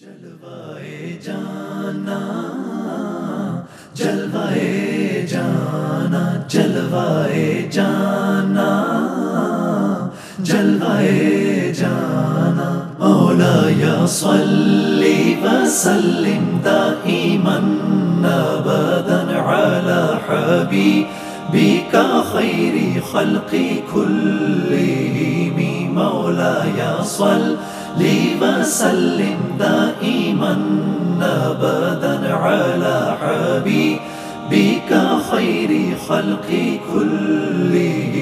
جلوائے جانا جلوائے جانا جلوائے جانا جلوائے جانا۔ مولا یا صلی وسلم دائما، ابدا على حبیبک خیر خلق كلهم مولا یا صلی وسلم دائما ابدا على حبیبک خیر خلق كلهم.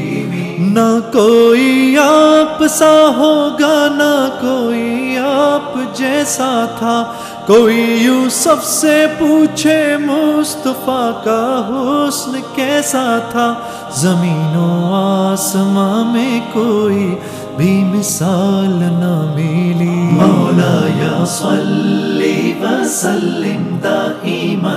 نہ کوئی آپ سا ہوگا، نہ کوئی آپ جیسا تھا۔ کوئی یوسف سے پوچھے، مصطفیٰ کا حسن کیسا تھا؟ زمین و آسماں میں کوئی بھی مثال نہ ملی۔ مولا یا صلی وسلم دائما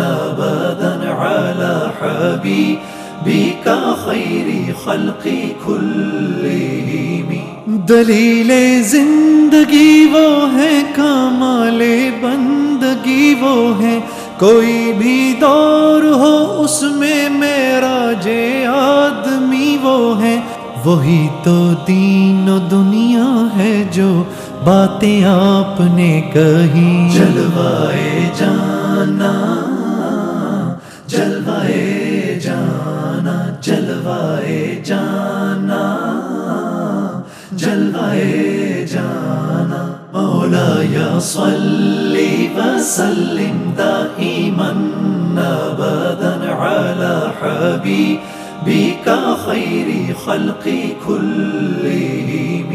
ابدا على حبیبک خیر خلق كلهم دلیل زندگی وہ ہے کمال بندگی وہ ہے۔ کوئی بھی دور ہو اس میں میرا جے وہی تو دین و دنیا ہے جو باتیں آپ نے کہی۔ جلوائے جانا جلوائے جانا جلوائے جانا جلوائے جانا۔ مولا یا صلی وسلم دائما، ابدا على حبیبک خیر خلق كلهم.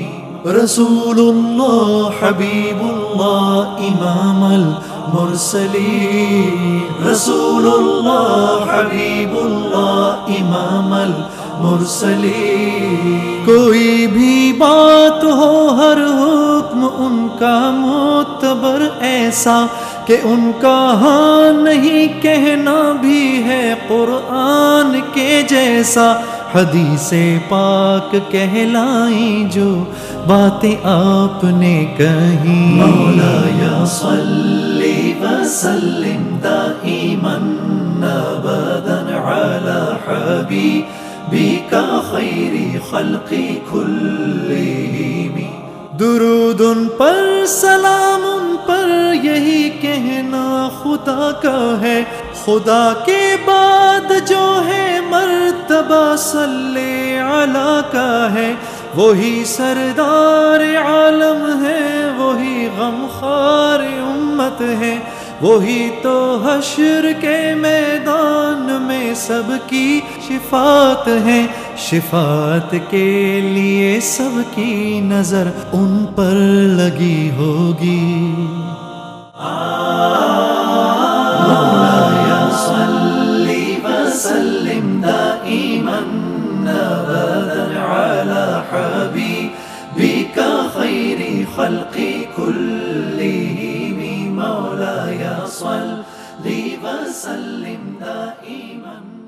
رسول اللہ، حبیب اللہ، امام المرسلین. رسول اللہ، حبیب اللہ، امام المرسلین. کوئی بھی بات ہو، ہر حکم ان کا معتبر ایسا کہ ان کا ہاں نہیں کہنا بھی ہے قرآن کے جیسا حدیث پاک کہلائیں جو باتیں آپ نے کہی مولا یا صلی وسلم دائما ابدا على حبیبک خیر خلق كلهم درود ان پر سلام ان پر یہی کہنا خدا کا ہے۔ خدا کے بعد جو ہے مرتبہ صلی علی کا ہے، وہی سردار عالم ہے، وہی غمخار امت ہے، وہی تو حشر کے میدان میں سب کی شفات ہے۔ شفات کے لیے سب کی نظر ان پر لگی ہوگی۔ وسلم دائما ابدا على حبیبک خیر خلق كلهم. مولاي صل وسلم دائما.